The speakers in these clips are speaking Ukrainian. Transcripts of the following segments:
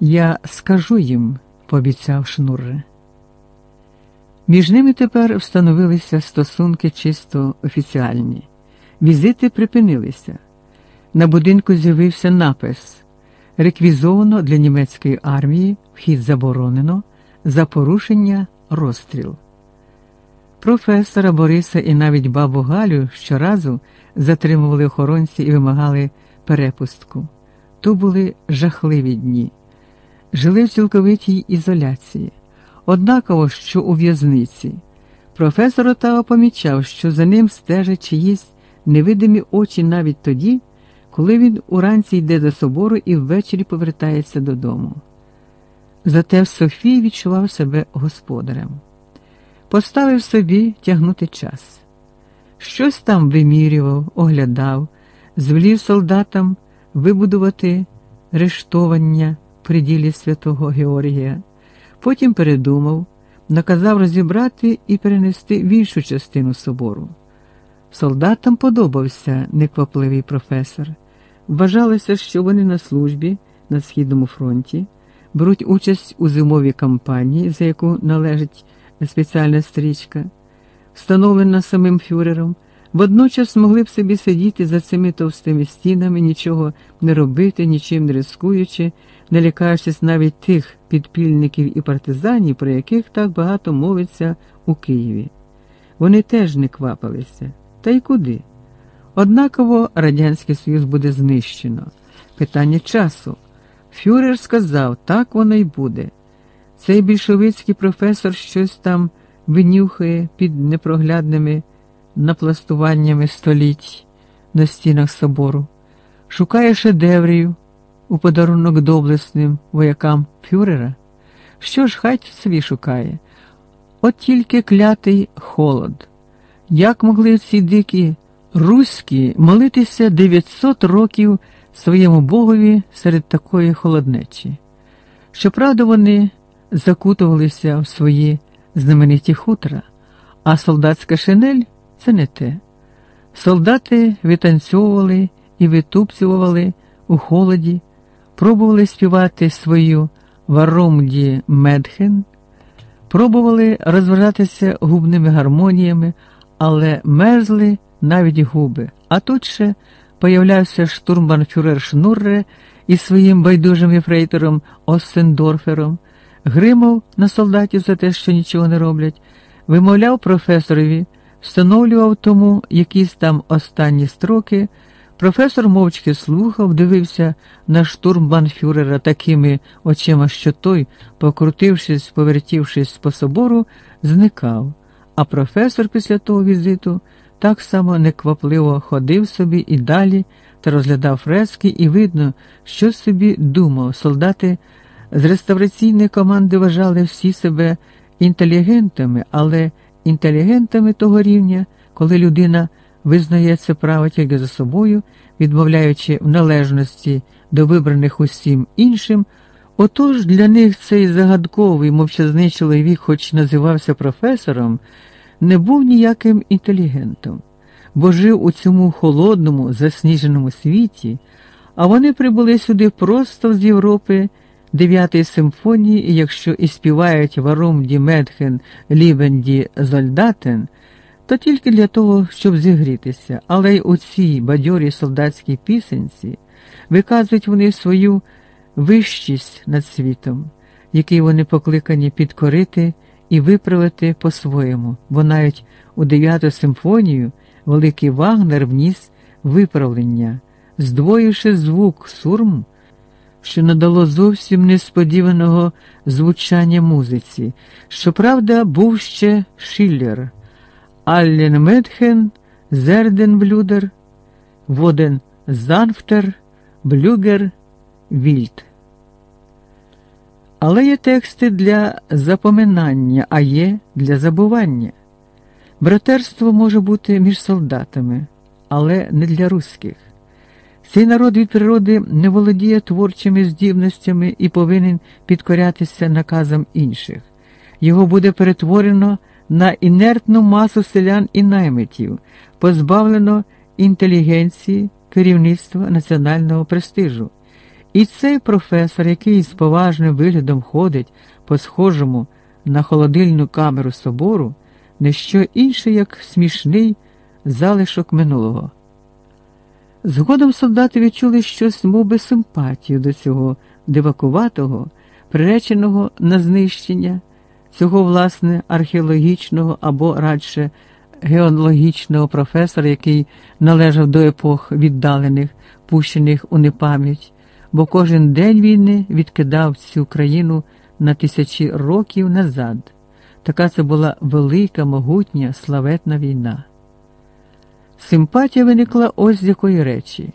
Я скажу їм, пообіцяв Шнурре. Між ними тепер встановилися стосунки чисто офіціальні. Візити припинилися. На будинку з'явився напис реквізовано для німецької армії, вхід заборонено, за порушення розстріл. Професора Бориса і навіть бабу Галю щоразу затримували охоронці і вимагали перепустку. То були жахливі дні. Жили в цілковитій ізоляції. Однаково, що у в'язниці. Професор Отава помічав, що за ним стежать чиїсь невидимі очі навіть тоді, коли він уранці йде до собору і ввечері повертається додому. Зате в Софії відчував себе господарем, поставив собі тягнути час. Щось там вимірював, оглядав, звелів солдатам вибудувати рештовання при ділі святого Георгія, потім передумав, наказав розібрати і перенести в іншу частину собору. Солдатам подобався неквапливий професор. Вважалося, що вони на службі на Східному фронті беруть участь у зимовій кампанії, за яку належить спеціальна стрічка, встановлена самим фюрером, водночас могли б собі сидіти за цими товстими стінами, нічого не робити, нічим не рискуючи, не лякаючись навіть тих підпільників і партизанів, про яких так багато мовиться у Києві. Вони теж не квапилися. Та й куди? Однаково Радянський Союз буде знищено. Питання часу. Фюрер сказав, так воно й буде. Цей більшовицький професор щось там винюхає під непроглядними напластуваннями століть на стінах собору, шукає шедеврів у подарунок доблесним воякам фюрера. Що ж, хай собі шукає. От тільки клятий холод. Як могли ці дикі руські молитися 900 років своєму богові серед такої холоднечі? Щоправда, вони закутувалися в свої знамениті хутра, а солдатська шинель це не те. Солдати витанцьовували і витупцювали у холоді, пробували співати свою варумді Медхен, пробували розважатися губними гармоніями, але мерзли навіть губи. А тут ще появлявся штурмбанфюрер Шнурре із своїм байдужим ефрейтором Оссендорфером, гримав на солдатів за те, що нічого не роблять, вимовляв професорові, встановлював тому якісь там останні строки. Професор мовчки слухав, дивився на штурмбанфюрера такими очима, що той, покрутившись, повертівшись по собору, зникав. А професор після того візиту так само неквапливо ходив собі і далі та розглядав фрески, і видно, що собі думав. Солдати з реставраційної команди вважали всі себе інтелігентами, але інтелігентами того рівня, коли людина визнає це право тільки за собою, відмовляючи в належності до вибраних усім іншим. Отож для них цей загадковий мовчазний чоловік, хоч називався професором, не був ніяким інтелігентом, бо жив у цьому холодному, засніженому світі, а вони прибули сюди просто з Європи дев'ятої симфонії, і якщо і співають варум ді Медхен Лібенді Зольдатен, то тільки для того, щоб зігрітися, але й у цій бадьорій солдатській пісенці виказують вони свою вищість над світом, який вони покликані підкорити і виправити по-своєму, бо навіть у дев'яту симфонію великий Вагнер вніс виправлення, здвоївши звук сурм, що надало зовсім несподіваного звучання музиці. Щоправда, був ще Шиллер, Alle Menschen werden Brüder, wo dein sanfter Flügel weilt. Але є тексти для запоминання, а є для забування. Братерство може бути між солдатами, але не для русських. Цей народ від природи не володіє творчими здібностями і повинен підкорятися наказам інших. Його буде перетворено на інертну масу селян і наймитів, позбавлено інтелігенції, керівництва національного престижу. І цей професор, який з поважним виглядом ходить по схожому на холодильну камеру собору, не що інше, як смішний залишок минулого. Згодом солдати відчули щось мов би, симпатію до цього дивакуватого, приреченого на знищення, цього, власне, археологічного або радше геологічного професора, який належав до епох віддалених, пущених у непам'ять, бо кожен день війни відкидав цю країну на тисячі років назад. Така це була велика, могутня, славетна війна. Симпатія виникла ось з якої речі.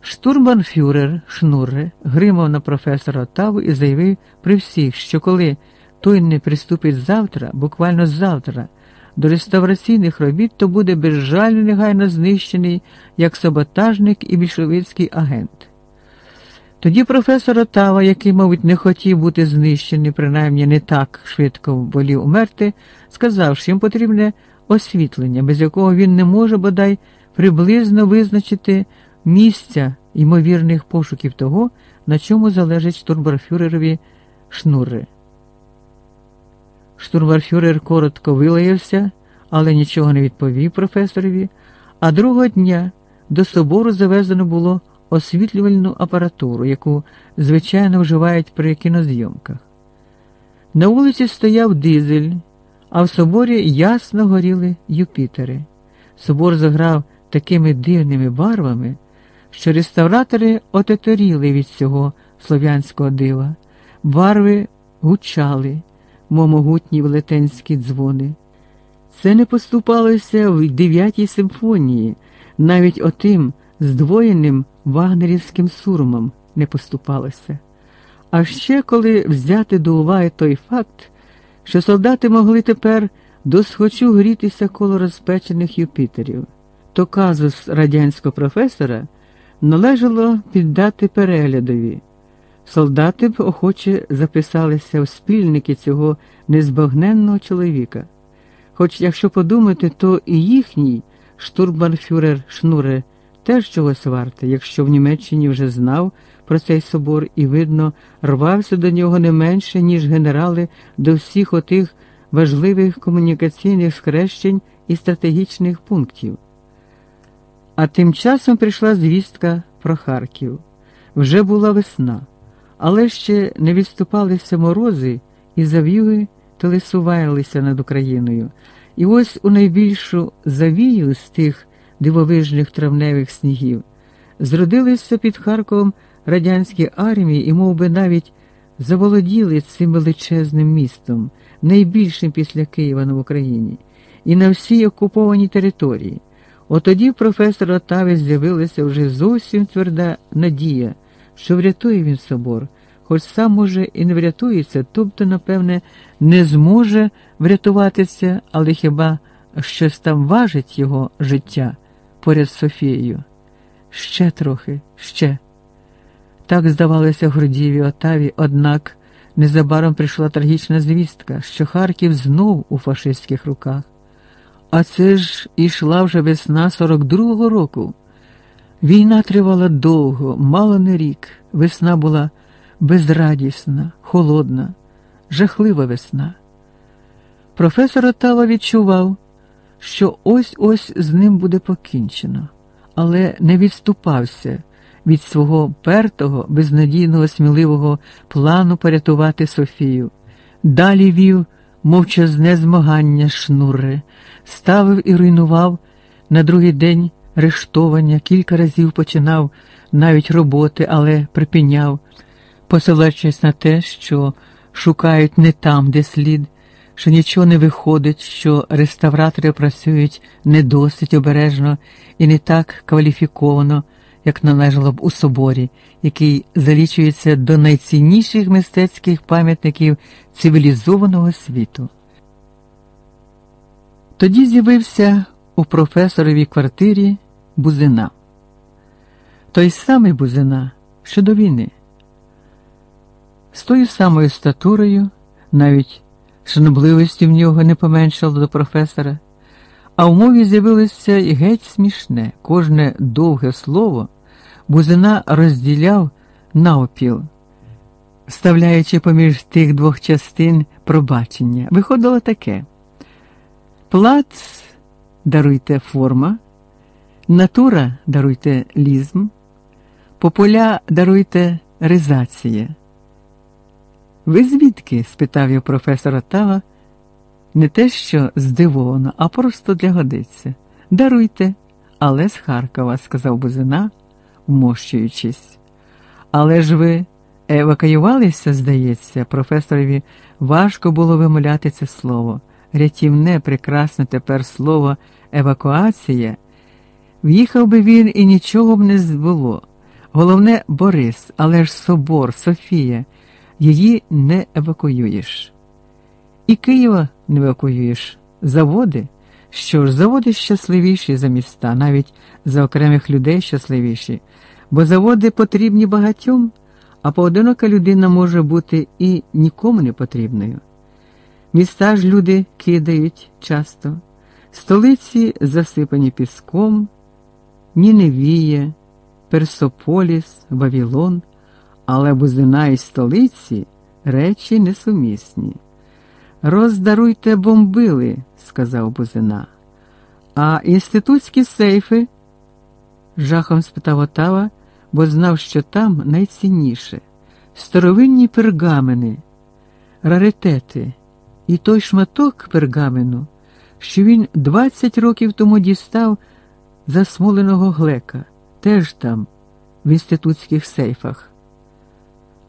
Штурманфюрер Шнурре гримав на професора Таву і заявив при всіх, що коли той не приступить завтра, буквально завтра, до реставраційних робіт, то буде безжально негайно знищений як саботажник і більшовицький агент. Тоді професор Отава, який, мабуть, не хотів бути знищений, принаймні не так швидко волів умерти, сказав, що їм потрібне освітлення, без якого він не може бодай приблизно визначити місця ймовірних пошуків того, на чому залежить штурмбарфюрерові шнури. Штурмбарфюрер коротко вилаявся, але нічого не відповів професорові, а другого дня до собору завезено було освітлювальну апаратуру, яку звичайно вживають при кінозйомках. На вулиці стояв дизель, а в соборі ясно горіли Юпітери. Собор заграв такими дивними барвами, що реставратори отеторіли від цього слов'янського дива, барви гучали, мов могутні велетенські дзвони. Це не поступалося в дев'ятій симфонії, навіть отим здвоєним вагнерівським сурмом не поступалося. А ще коли взяти до уваги той факт, що солдати могли тепер досхочу грітися коло розпечених Юпітерів, то казус радянського професора належало піддати переглядові. Солдати б охоче записалися в спільники цього незбагненного чоловіка. Хоч, якщо подумати, то і їхній штурмбанфюрер Шнуре теж чогось варте, якщо в Німеччині вже знав про цей собор і, видно, рвався до нього не менше, ніж генерали до всіх отих важливих комунікаційних схрещень і стратегічних пунктів. А тим часом прийшла звістка про Харків. Вже була весна, але ще не відступалися морози і зав'юги телесувалися над Україною. І ось у найбільшу завію з тих дивовижних травневих снігів зродилися під Харковом радянські армії і мов би, навіть заволоділи цим величезним містом, найбільшим після Києва на Україні, і на всій окупованій території. Отоді професор Отаві з'явилася вже зовсім тверда надія, що врятує він собор, хоч сам, може, і не врятується, тобто, напевне, не зможе врятуватися, але хіба щось там важить його життя поряд з Софією? Ще трохи, ще. Так здавалося Грудієві Отаві, однак незабаром прийшла трагічна звістка, що Харків знов у фашистських руках. А це ж ішла вже весна 42-го року. Війна тривала довго, мало не рік. Весна була безрадісна, холодна, жахлива весна. Професор Отава відчував, що ось ось з ним буде покінчено, але не відступався від свого пертого, безнадійного, сміливого плану порятувати Софію. Далі вів мовчазне змагання шнури, ставив і руйнував на другий день рештовання, кілька разів починав навіть роботи, але припиняв, посилаючись на те, що шукають не там, де слід, що нічого не виходить, що реставратори працюють не досить обережно і не так кваліфіковано як належало б у соборі, який залічується до найцінніших мистецьких пам'ятників цивілізованого світу. Тоді з'явився у професоровій квартирі Бузина. Той самий Бузина, що до війни, з тою самою статурою, навіть шанобливості в нього не поменшало до професора. А в мові з'явилося і геть смішне, кожне довге слово Бузина розділяв навпіл, вставляючи поміж тих двох частин пробачення, виходило таке: плац даруйте форма, натура даруйте лізм, пополя даруйте ризація. Ви звідки? спитав я професора Тава, не те, що здивовано, а просто для годиться. Даруйте, але з Харкова, сказав Бузина, вмощуючись. Але ж ви евакуювалися, здається, професорові важко було вимовляти це слово. Рятівне, прекрасне тепер слово евакуація. В'їхав би він і нічого б не збуло. Головне, Борис, але ж собор, Софія, її не евакуюєш. І Києва не евакуюєш. Заводи. Що ж, заводи щасливіші за міста, навіть за окремих людей щасливіші, бо заводи потрібні багатьом, а поодинока людина може бути і нікому не потрібною. Міста ж люди кидають часто, столиці засипані піском, Ніневія, Персополіс, Вавілон, але бузина і столиці речі несумісні. Роздаруйте бомбили, сказав Бузина. А інститутські сейфи? жахом спитав Отава, бо знав, що там найцінніше старовинні пергамени, раритети і той шматок пергамену, що він 20 років тому дістав засмоленого глека, теж там, в інститутських сейфах.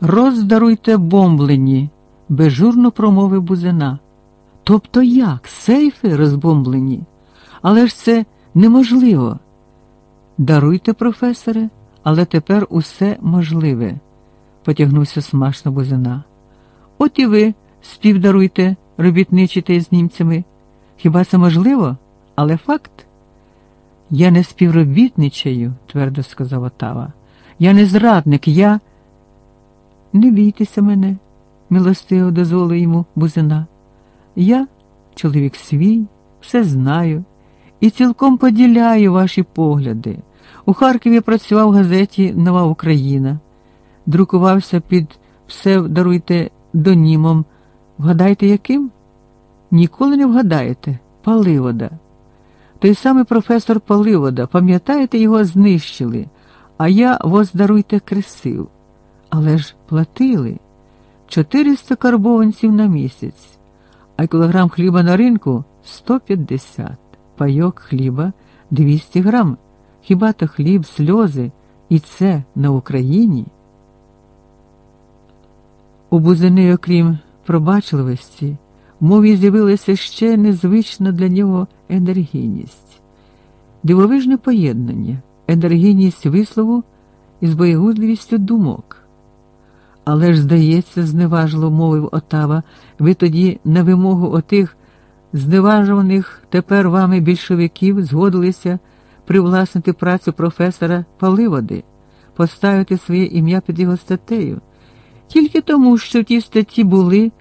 Роздаруйте бомблені безжурно промовив бузина. Тобто як? Сейфи розбомблені? Але ж це неможливо. Даруйте, професоре, але тепер усе можливе, потягнувся смашно бузина. От і ви співдаруйте, робітничите з німцями. Хіба це можливо? Але факт? Я не співробітничаю, твердо сказав Отава. Я не зрадник, я. Не бійтеся мене милостиво дозволив йому бузина. Я, чоловік свій, все знаю і цілком поділяю ваші погляди. У Харкові працював в газеті Нова Україна, друкувався під псевдаруйте донімом. Вгадайте, яким? Ніколи не вгадаєте, Паливода. Той самий професор Паливода, пам'ятаєте, його знищили, а я воздаруйте кресив. Але ж платили. 400 карбованців на місяць, а кілограм хліба на ринку 150, пайок хліба 200 грам. Хіба то хліб, сльози, і це на Україні? У бузини, окрім пробачливості, мові з'явилася ще незвична для нього енергійність, дивовижне поєднання, енергійність вислову із боєгузливістю думок. Але ж, здається, зневажливо мовив Отава, ви тоді на вимогу отих зневажуваних тепер вами більшовиків згодилися привласнити працю професора Паливоди, поставити своє ім'я під його статтею, тільки тому, що в тій статті були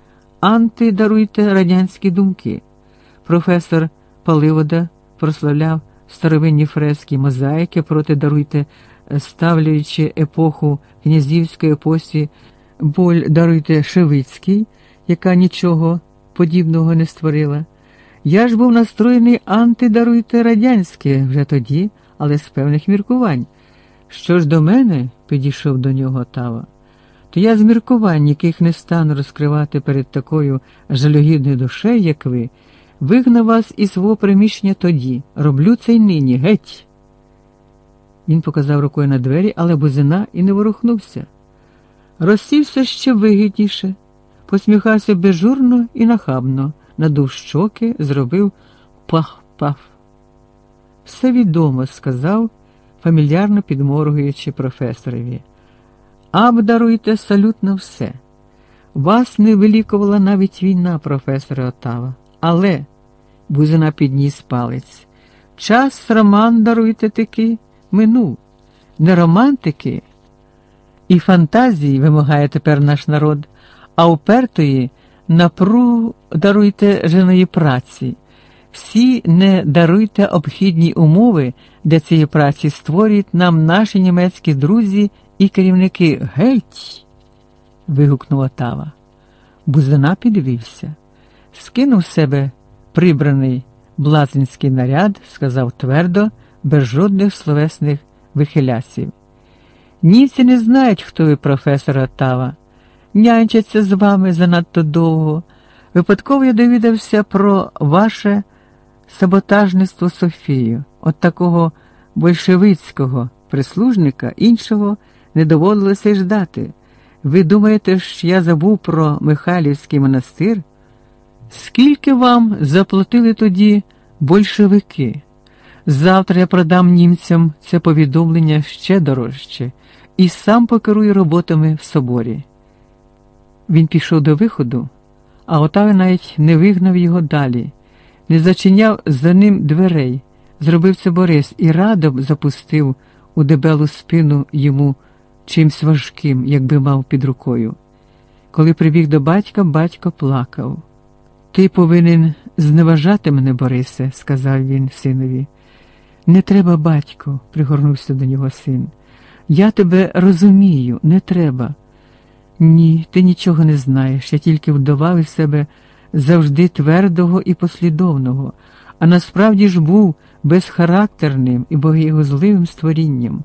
антидаруйте радянські думки. Професор Паливода прославляв старовинні фрески мозаїки проти даруйте, ставлюючи епоху князівської епосі боль даруйте Шевицький, яка нічого подібного не створила. Я ж був настроєний антидаруйте радянське вже тоді, але з певних міркувань. Що ж до мене, підійшов до нього Тава, то я з міркувань, яких не стану розкривати перед такою жалюгідною душею, як ви, вигнав вас із свого приміщення тоді, роблю це й нині, геть. Він показав рукою на двері, але бузина і не ворухнувся розсівся ще вигідніше, посміхався безжурно і нахабно, надув щоки, зробив пах-паф. Все відомо, сказав, фамільярно підморгуючи професорові. Абдаруйте салютно все. Вас не вилікувала навіть війна, професора Отава. Але, Бузина підніс палець, час роман даруйте таки минув. Не романтики, і фантазії вимагає тепер наш народ, а упертої напругу даруйте женої праці. Всі не даруйте обхідні умови для цієї праці створюють нам наші німецькі друзі і керівники геть. вигукнула Тава. Бузина підвівся, скинув себе прибраний блазинський наряд, сказав твердо, без жодних словесних вихилясів. Німці не знають, хто ви, професор Отава. Нянчаться з вами занадто довго. Випадково я довідався про ваше саботажництво Софію, от такого большевицького прислужника іншого не доводилося й ждати. Ви думаєте, що я забув про Михайлівський монастир? Скільки вам заплатили тоді большевики? Завтра я продам німцям це повідомлення ще дорожче і сам покерую роботами в соборі. Він пішов до виходу, а Отави навіть не вигнав його далі, не зачиняв за ним дверей, зробив це Борис і радо запустив у дебелу спину йому чимсь важким, якби мав під рукою. Коли прибіг до батька, батько плакав. Ти повинен зневажати мене, Борисе, сказав він синові. Не треба, батько, пригорнувся до нього син. Я тебе розумію, не треба. Ні, ти нічого не знаєш. Я тільки вдавав себе завжди твердого і послідовного, а насправді ж був безхарактерним і богоєгозливим створінням.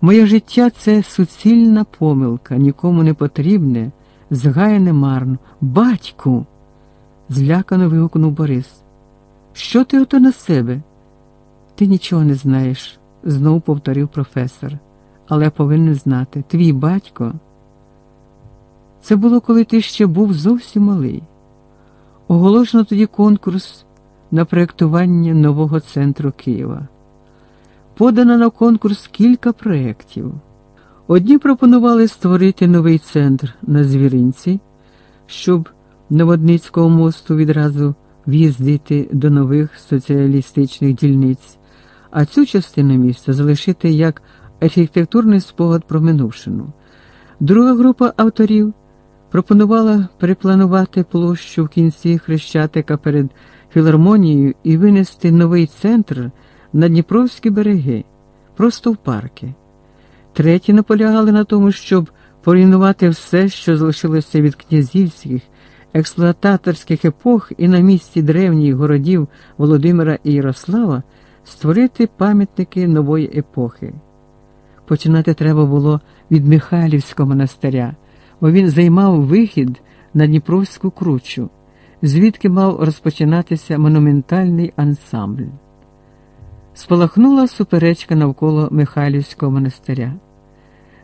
Моє життя це суцільна помилка, нікому не потрібне, згаяне марно. Батьку. злякано вигукнув Борис. Що ти ото на себе? Ти нічого не знаєш, знову повторив професор, але повинен знати, твій батько. Це було, коли ти ще був зовсім малий. Оголошено тоді конкурс на проєктування нового центру Києва. Подано на конкурс кілька проєктів. Одні пропонували створити новий центр на звіринці, щоб Новодницького мосту відразу в'їздити до нових соціалістичних дільниць, а цю частину міста залишити як архітектурний спогад про минувшину. Друга група авторів пропонувала перепланувати площу в кінці Хрещатика перед філармонією і винести новий центр на Дніпровські береги, просто в парки. Треті наполягали на тому, щоб поруйнувати все, що залишилося від князівських, експлуататорських епох і на місці древніх городів Володимира і Ярослава створити пам'ятники нової епохи. Починати треба було від Михайлівського монастиря, бо він займав вихід на Дніпровську кручу, звідки мав розпочинатися монументальний ансамбль. Спалахнула суперечка навколо Михайлівського монастиря.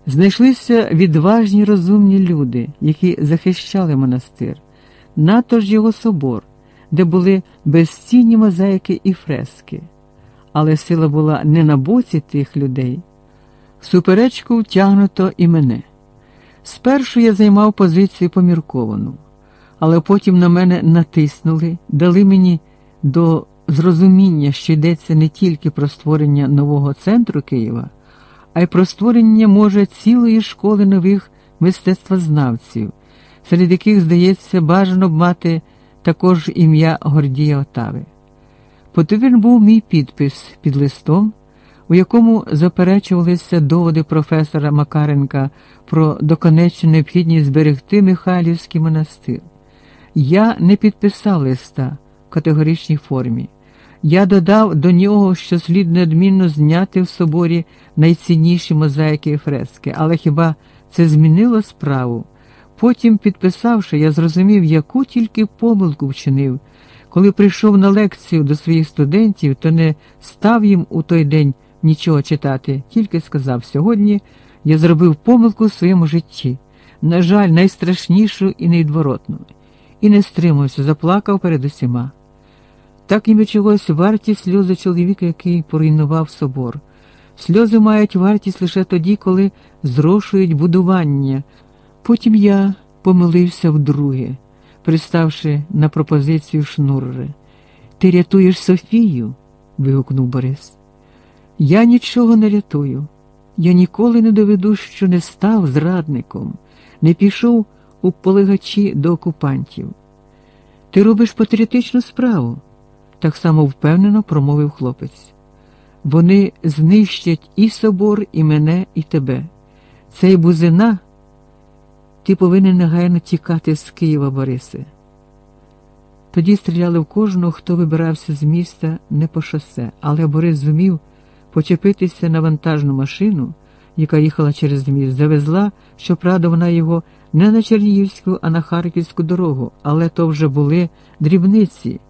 Знайшлися відважні розумні люди, які захищали монастир, надто ж його собор, де були безцінні мозаїки і фрески. Але сила була не на боці тих людей. Суперечку втягнуто і мене. Спершу я займав позицію помірковану, але потім на мене натиснули, дали мені до зрозуміння, що йдеться не тільки про створення нового центру Києва, а й про створення, може, цілої школи нових мистецтвознавців, серед яких, здається, бажано б мати також ім'я Гордія Отави. Потрібен був мій підпис під листом, у якому заперечувалися доводи професора Макаренка про доконечну необхідність зберегти Михайлівський монастир. Я не підписав листа в категоричній формі. Я додав до нього, що слід неодмінно зняти в соборі найцінніші мозаїки і фрески, але хіба це змінило справу? Потім, підписавши, я зрозумів, яку тільки помилку вчинив. Коли прийшов на лекцію до своїх студентів, то не став їм у той день нічого читати, тільки сказав сьогодні я зробив помилку в своєму житті, на жаль, найстрашнішу і невідворотну, і не стримався, заплакав перед усіма. Так ніби чогось варті сльози чоловіка, який поруйнував собор. Сльози мають вартість лише тоді, коли зрошують будування. Потім я помилився вдруге, приставши на пропозицію шнурри. Ти рятуєш Софію? вигукнув Борис. Я нічого не рятую. Я ніколи не доведу, що не став зрадником, не пішов у полегачі до окупантів. Ти робиш патріотичну справу, так само впевнено промовив хлопець. Вони знищать і собор, і мене, і тебе. Цей бузина, ти повинен негайно тікати з Києва, Борисе. Тоді стріляли в кожного, хто вибирався з міста не по шосе, але Борис зумів почепитися на вантажну машину, яка їхала через міст, завезла, щоправда, вона його не на Чернігівську, а на Харківську дорогу, але то вже були дрібниці.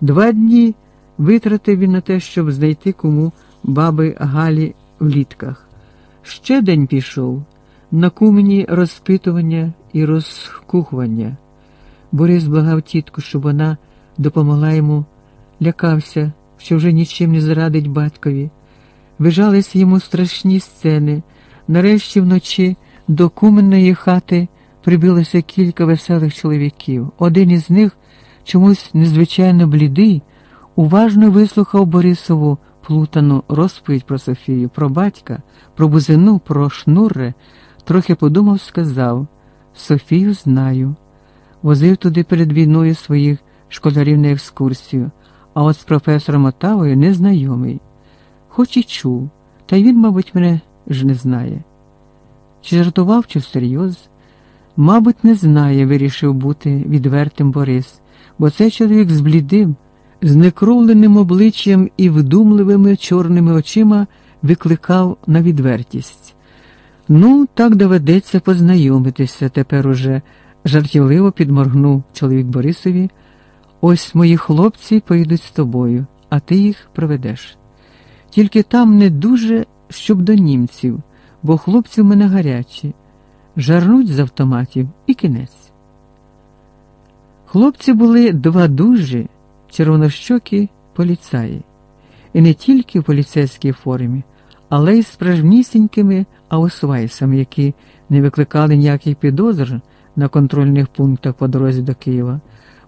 Два дні витратив він на те, щоб знайти кому баби Галі в літках. Ще день пішов на кумені розпитування і розкухування. Борис благав тітку, щоб вона допомогла йому, лякався, що вже нічим не зрадить батькові. Вижались йому страшні сцени. Нарешті вночі до куменної хати прибилося кілька веселих чоловіків. Один із них, чомусь незвичайно блідий, уважно вислухав Борисову плутану розповідь про Софію, про батька, про бузину, про шнурре, трохи подумав, сказав Софію знаю. Возив туди перед війною своїх школярів на екскурсію, а от з професором Отавою незнайомий. Хоч і чув, та й він, мабуть, мене ж не знає. Чи жартував, чи всерйоз? Мабуть, не знає, вирішив бути відвертим Борис, бо цей чоловік з блідим, з некровленим обличчям і вдумливими чорними очима викликав на відвертість. Ну, так доведеться познайомитися тепер уже, жартівливо підморгнув чоловік Борисові. Ось мої хлопці поїдуть з тобою, а ти їх проведеш. Тільки там не дуже, щоб до німців, бо хлопці в мене гарячі, жарнуть з автоматів і кінець. Хлопці були два дужі, червонощокі поліцаї, і не тільки в поліцейській формі, але й справжнісінькими аусвайсами, які не викликали ніяких підозр на контрольних пунктах по дорозі до Києва,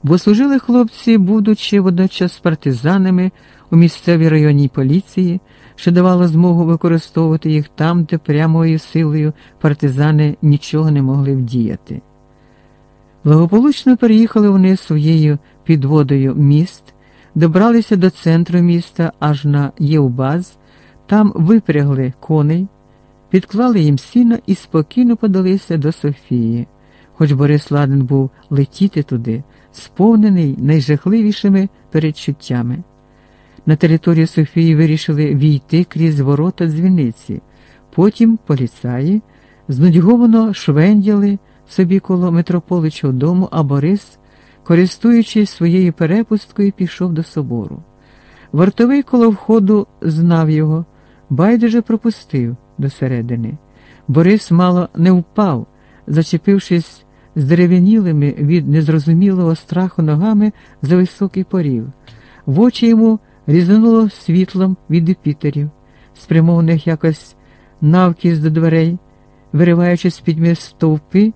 бо служили хлопці, будучи водночас партизанами у місцевій районній поліції, що давало змогу використовувати їх там, де прямою силою партизани нічого не могли вдіяти. Благополучно переїхали вони своєю підводою міст, добралися до центру міста аж на Євбаз, там випрягли коней, підклали їм сіно і спокійно подалися до Софії, хоч Борис ладен був летіти туди, сповнений найжахливішими передчуттями. На територію Софії вирішили війти крізь ворота дзвіниці. Потім поліцаї знудьговано швендяли собі коло митрополичого дому, а Борис, користуючись своєю перепусткою, пішов до собору. Вартовий коло входу знав його, байдуже пропустив досередини. Борис мало не впав, зачепившись здерев'янілими від незрозумілого страху ногами за високий порів. В очі йому різануло світлом від епітерів, спрямованих якось навкіз до дверей, вириваючи з пітьми стовпи,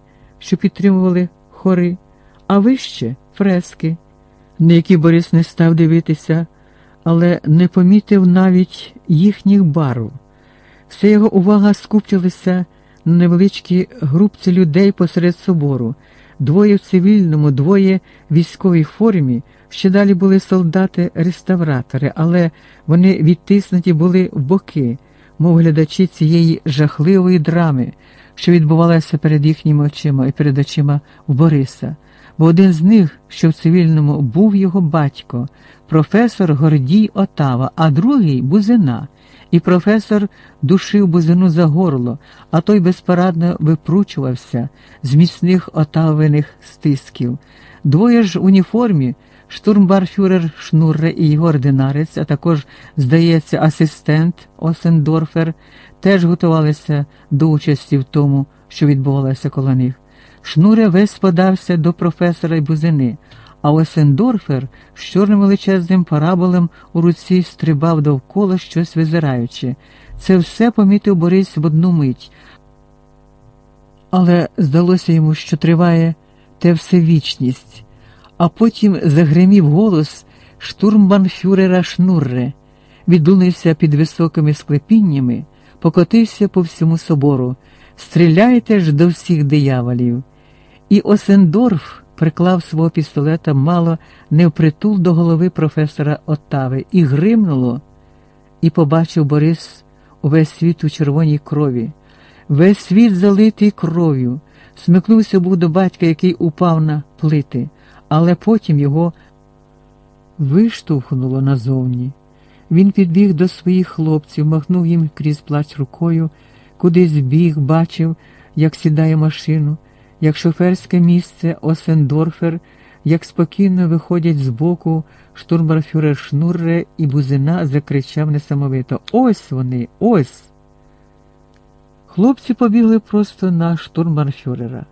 що підтримували хори, а вище фрески, на які Борис не став дивитися, але не помітив навіть їхніх барв. Вся його увага скупчилася на невеличкій групці людей посеред собору, двоє в цивільному, двоє в військовій формі. Ще далі були солдати-реставратори, але вони відтиснуті були в боки, мов глядачі цієї жахливої драми, що відбувалася перед їхніми очима і перед очима в Бориса. Бо один з них, що в цивільному, був його батько, професор Гордій Отава, а другий бузина. І професор душив бузину за горло, а той безпорадно випручувався з міцних отавлених стисків. Двоє ж в уніформі штурмбарфюрер Шнурре і його ординарець, а також, здається, асистент Осендорфер, теж готувалися до участі в тому, що відбувалося коло них. Шнуре весь подався до професора й бузини, а Осендорфер з чорним величезним параболем у руці стрибав довкола щось визираючи. Це все помітив Борис в одну мить. Але здалося йому, що триває те все вічність а потім загримів голос штурмбанфюрера Шнурре, відлунився під високими склепіннями, покотився по всьому собору. Стріляйте ж до всіх дияволів. І Осендорф приклав свого пістолета мало не впритул до голови професора Оттави, і гримнуло, і побачив Борис увесь світ у червоній крові. Весь світ залитий кров'ю, смикнувся був до батька, який упав на плити, але потім його виштовхнуло назовні. Він підбіг до своїх хлопців, махнув їм крізь плач рукою, кудись біг, бачив, як сідає машину, як шоферське місце Осендорфер, як спокійно виходять збоку штурмбарфюрер Шнурре і бузина закричав несамовито Ось вони, ось. Хлопці побігли просто на штурмбарфюрера.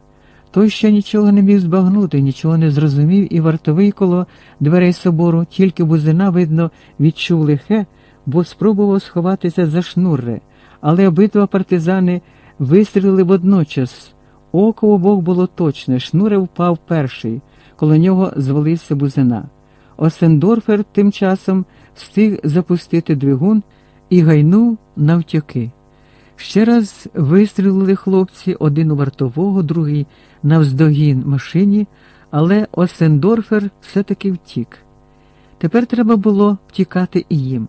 Той ще нічого не міг збагнути, нічого не зрозумів, і вартовий коло дверей собору, тільки бузина, видно, відчув лихе, бо спробував сховатися за шнурре, але обидва партизани вистрілили водночас. Око обох було точне, шнуре впав перший, коло нього звалився бузина. Осендорфер тим часом встиг запустити двигун і гайнув навтьоки. Ще раз вистрілили хлопці один у вартового, другий навздогін машині, але Осендорфер все-таки втік. Тепер треба було втікати і їм.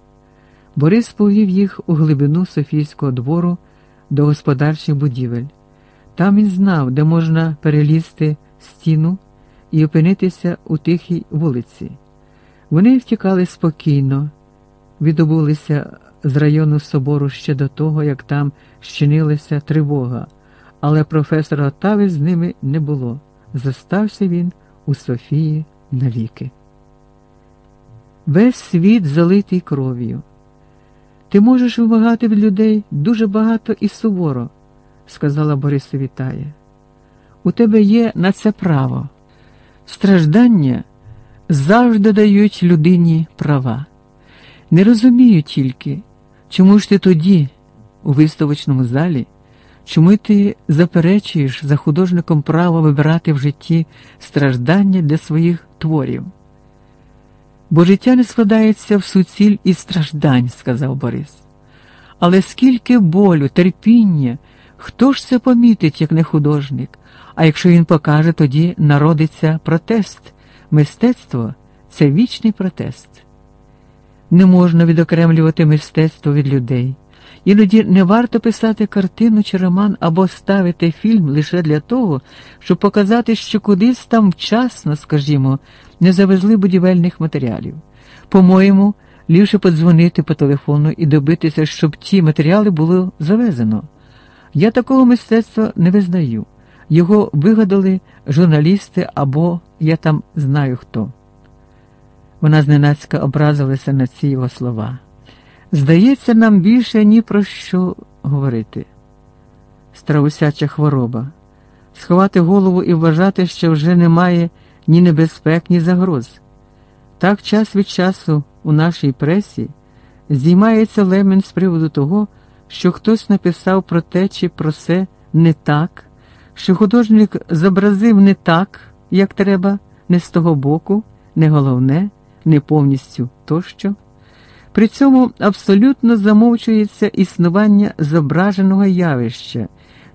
Борис повів їх у глибину Софійського двору до господарчих будівель. Там він знав, де можна перелізти стіну і опинитися у тихій вулиці. Вони втікали спокійно, відобулися з району собору ще до того, як там щинилася тривога, але професора Отави з ними не було. Зостався він у Софії навіки. Весь світ залитий кров'ю. Ти можеш вимагати від людей дуже багато і суворо, сказала Борисові Тая. У тебе є на це право. Страждання завжди дають людині права. Не розумію тільки, чому ж ти тоді, у виставочному залі, чому ти заперечуєш за художником право вибирати в житті страждання для своїх творів? Бо життя не складається в суціль і страждань, сказав Борис. Але скільки болю, терпіння, хто ж це помітить, як не художник? А якщо він покаже, тоді народиться протест. Мистецтво це вічний протест. Не можна відокремлювати мистецтво від людей. Іноді не варто писати картину чи роман або ставити фільм лише для того, щоб показати, що кудись там вчасно, скажімо, не завезли будівельних матеріалів. По-моєму, ліпше подзвонити по телефону і добитися, щоб ті матеріали було завезено. Я такого мистецтва не визнаю. Його вигадали журналісти або я там знаю хто. Вона зненацька образилася на ці його слова. Здається, нам більше ні про що говорити. Страусяча хвороба, сховати голову і вважати, що вже немає ні небезпек, ні загроз. Так час від часу у нашій пресі здіймається лемен з приводу того, що хтось написав про те чи про це не так, що художник зобразив не так, як треба, не з того боку, не головне, не повністю тощо. При цьому абсолютно замовчується існування зображеного явища,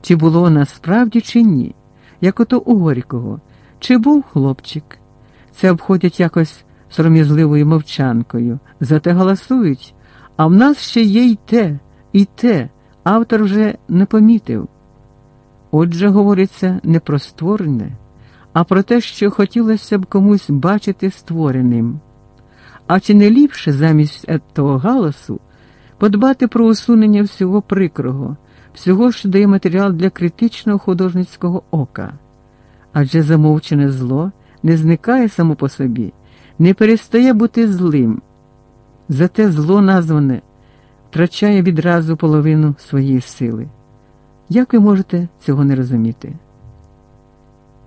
чи було насправді, чи ні, як ото у Горького, чи був хлопчик. Це обходять якось сором'язливою мовчанкою, зате голосують, а в нас ще є й те, і те, автор вже не помітив. Отже, говориться не про створене, а про те, що хотілося б комусь бачити створеним. А чи не ліпше замість того галасу подбати про усунення всього прикрого, всього, що дає матеріал для критичного художницького ока? Адже замовчене зло не зникає само по собі, не перестає бути злим. Зате зло назване втрачає відразу половину своєї сили. Як ви можете цього не розуміти?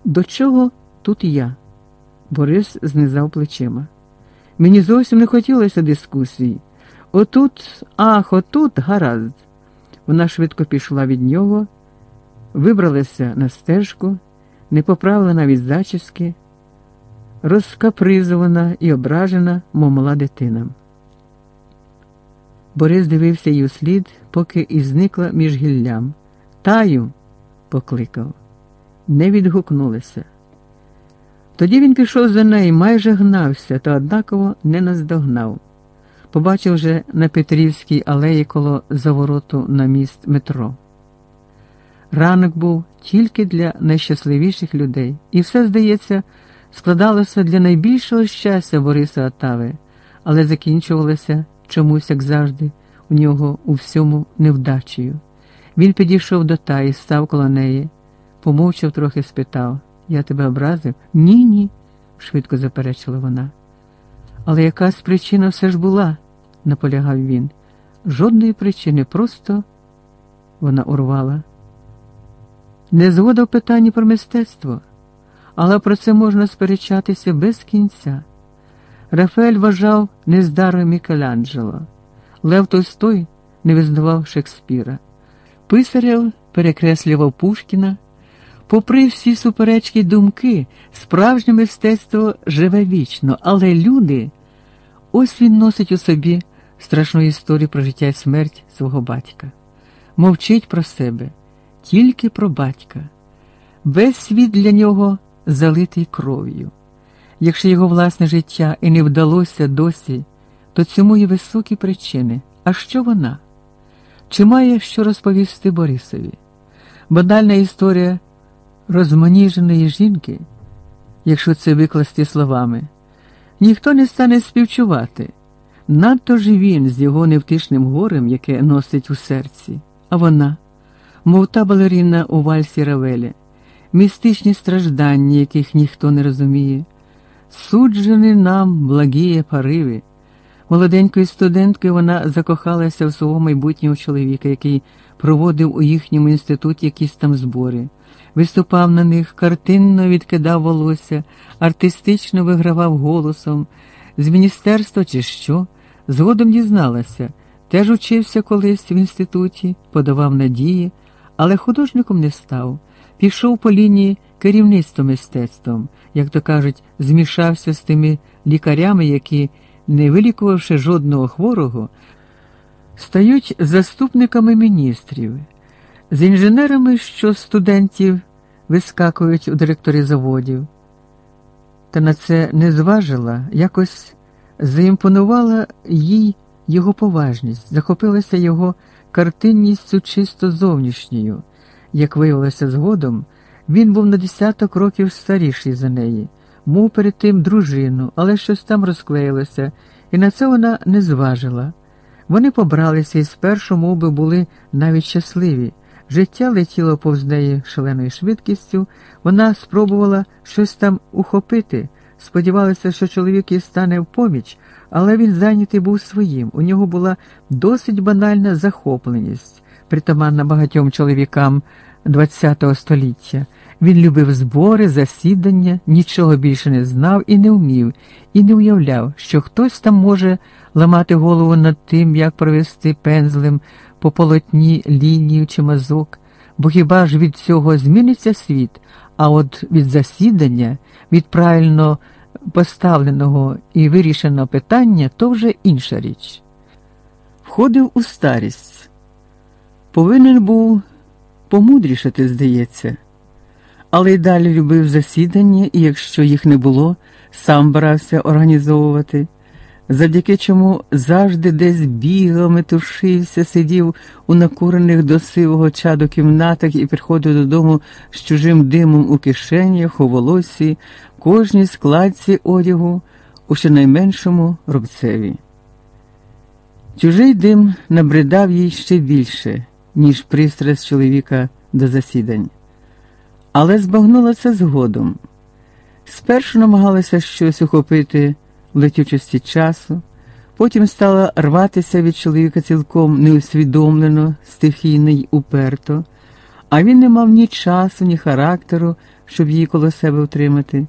До чого тут я? Борис знизав плечима. Мені зовсім не хотілося дискусії. Отут, ах, отут гаразд. Вона швидко пішла від нього, вибралася на стежку, не поправила навіть зачіски, розкапризована і ображена, мов дитина. Борис дивився їй услід, поки і зникла між гіллям. Таю, покликав, не відгукнулися. Тоді він пішов за нею, майже гнався, та однаково не наздогнав. Побачив вже на Петрівській алеї коло завороту на міст метро. Ранок був тільки для найщасливіших людей, і все, здається, складалося для найбільшого щастя Бориса Отави, але закінчувалося чомусь, як завжди, у нього у всьому невдачею. Він підійшов до таї, став коло неї, помовчав трохи, спитав Я тебе образив? Ні, ні, швидко заперечила вона. Але якась причина все ж була, наполягав він. Жодної причини, просто вона урвала. Не згода в питанні про мистецтво, але про це можна сперечатися без кінця. Рафаель вважав нездарою Мікеланджело, Лев Толстой не визнавав Шекспіра. Писарєв перекреслював Пушкіна. Попри всі суперечки думки, справжнє мистецтво живе вічно, але люди ось він носить у собі страшну історію про життя і смерть свого батька, мовчить про себе, тільки про батька. Весь світ для нього залитий кров'ю. Якщо його власне життя і не вдалося досі, то цьому є високі причини. А що вона? Чи має що розповісти Борисові? Банальна історія розманіженої жінки, якщо це викласти словами, ніхто не стане співчувати. Надто ж він з його невтишним горем, яке носить у серці, а вона, мов та балеріна у вальсі Равелі, містичні страждання, яких ніхто не розуміє, суджені нам благіє пориви. Молоденькою студенткою вона закохалася в свого майбутнього чоловіка, який проводив у їхньому інституті якісь там збори, виступав на них, картинно відкидав волосся, артистично вигравав голосом, з міністерства чи що, згодом дізналася, теж учився колись в інституті, подавав надії, але художником не став, пішов по лінії керівництва мистецтвом, як то кажуть, змішався з тими лікарями, які не вилікувавши жодного хворого, стають заступниками міністрів, з інженерами, що студентів вискакують у директорі заводів. Та на це не зважила, якось заімпонувала їй його поважність, захопилася його картинністю чисто зовнішньою. Як виявилося згодом, він був на десяток років старіший за неї мов перед тим дружину, але щось там розклеїлося, і на це вона не зважила. Вони побралися і спершу мов би, були навіть щасливі. Життя летіло повз неї шаленою швидкістю, вона спробувала щось там ухопити, сподівалася, що чоловік їй стане в поміч, але він зайнятий був своїм. У нього була досить банальна захопленість, притаманна багатьом чоловікам ХХ століття. Він любив збори, засідання, нічого більше не знав і не вмів, і не уявляв, що хтось там може ламати голову над тим, як провести пензлем по полотні лінію чи мазок, бо хіба ж від цього зміниться світ, а от від засідання, від правильно поставленого і вирішеного питання то вже інша річ. Входив у старість, повинен був помудрішати, здається. Але й далі любив засідання, і якщо їх не було, сам брався організовувати, завдяки чому завжди десь бігав, метушився, сидів у накурених до сивого чаду кімнатах і приходив додому з чужим димом у кишенях, у волосі, кожній складці одягу, у щонайменшому рубцеві. Чужий дим набридав їй ще більше, ніж пристрасть чоловіка до засідань але збагнула це згодом. Спершу намагалася щось ухопити летючості часу, потім стала рватися від чоловіка цілком неусвідомлено, стихійно й уперто, а він не мав ні часу, ні характеру, щоб її коло себе втримати.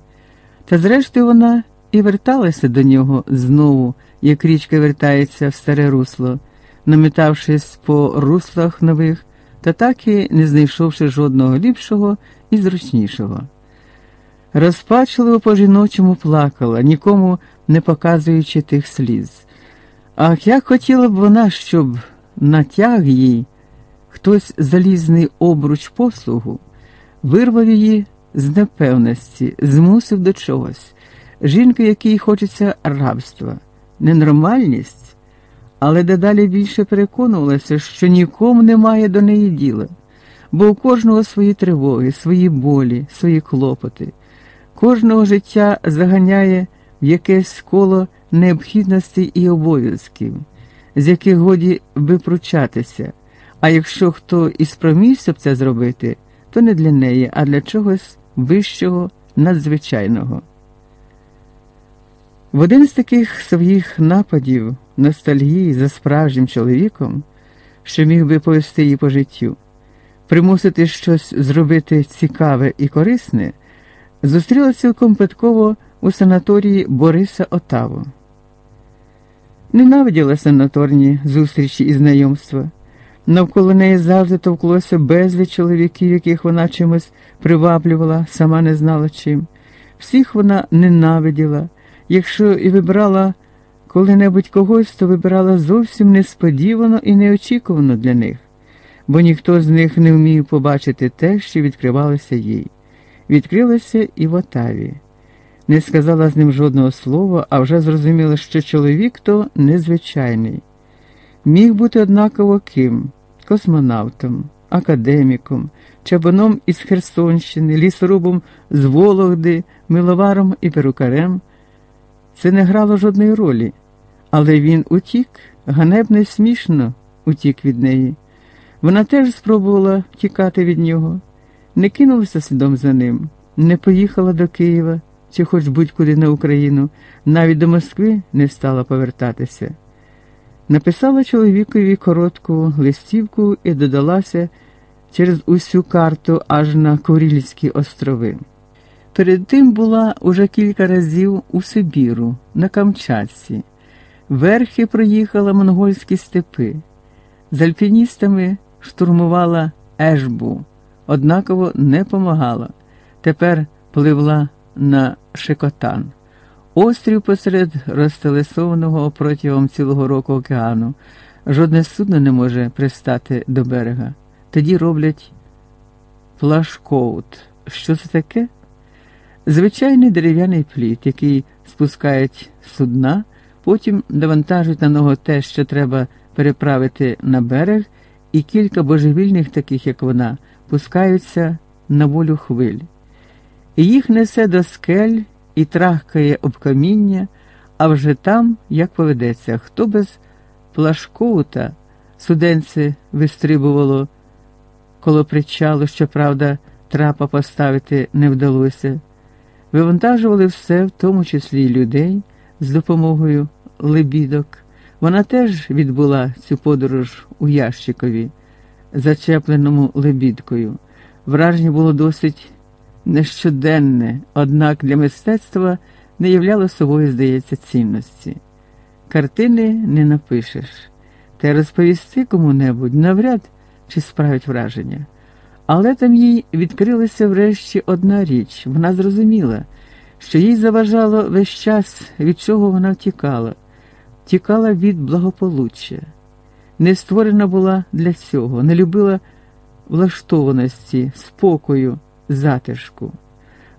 Та зрештою вона і верталася до нього знову, як річка вертається в старе русло, намітавшись по руслах нових та так і не знайшовши жодного ліпшого і зручнішого. Розпачливо по жіночому плакала, нікому не показуючи тих сліз. Ах, як хотіла б вона, щоб натяг їй хтось залізний обруч послугу, вирвав її з непевності, змусив до чогось, жінка, якій хочеться рабства, ненормальність але дедалі більше переконувалася, що нікому немає до неї діла, бо у кожного свої тривоги, свої болі, свої клопоти, кожного життя заганяє якесь коло необхідностей і обов'язків, з яких годі випручатися. А якщо хто і спромігся б це зробити, то не для неї, а для чогось вищого, надзвичайного. В один з таких своїх нападів ностальгії за справжнім чоловіком, що міг би повести її по життю, примусити щось зробити цікаве і корисне, зустріла цілком випадково у санаторії Бориса Отаву. Ненавиділа санаторні зустрічі і знайомства. Навколо неї завжди товклося безліч чоловіків, яких вона чимось приваблювала, сама не знала чим. Всіх вона ненавиділа. Якщо і вибирала коли-небудь когось, то вибирала зовсім несподівано і неочікувано для них, бо ніхто з них не вмів побачити те, що відкривалося їй. Відкрилося і в Отаві. Не сказала з ним жодного слова, а вже зрозуміла, що чоловік то незвичайний. Міг бути однаково ким космонавтом, академіком, чабаном із Херсонщини, лісорубом з Вологди, миловаром і перукарем. Це не грало жодної ролі, але він утік, ганебно і смішно утік від неї. Вона теж спробувала тікати від нього, не кинулася слідом за ним, не поїхала до Києва чи хоч будь-куди на Україну, навіть до Москви не стала повертатися. Написала чоловікові коротку листівку і додалася через усю карту аж на Курильські острови. Перед тим була уже кілька разів у Сибіру, на Камчатці, верхи проїхала монгольські степи, з альпіністами штурмувала Ешбу, однаково не помагала. Тепер пливла на Шикотан. Острів посеред розтелесуваного протягом цілого року океану. Жодне судно не може пристати до берега. Тоді роблять плашкоут. Що це таке? Звичайний дерев'яний пліт, який спускають судна, потім навантажують на нього те, що треба переправити на берег, і кілька божевільних, таких як вона, пускаються на волю хвиль. Їх несе до скель і трахкає об каміння, а вже там, як поведеться, хто без плашкоута суденце вистрибувало коло причалу, щоправда, трапа поставити не вдалося. Вивантажували все, в тому числі й людей, з допомогою лебідок. Вона теж відбула цю подорож у ящикові, зачепленому лебідкою. Враження було досить нещоденне, однак для мистецтва не являло собою, здається, цінності. Картини не напишеш, та розповісти кому-небудь навряд чи справить враження. Але там їй відкрилася врешті одна річ. Вона зрозуміла, що їй заважало весь час, від чого вона втікала, втікала від благополуччя, не створена була для цього, не любила влаштованості, спокою, затишку.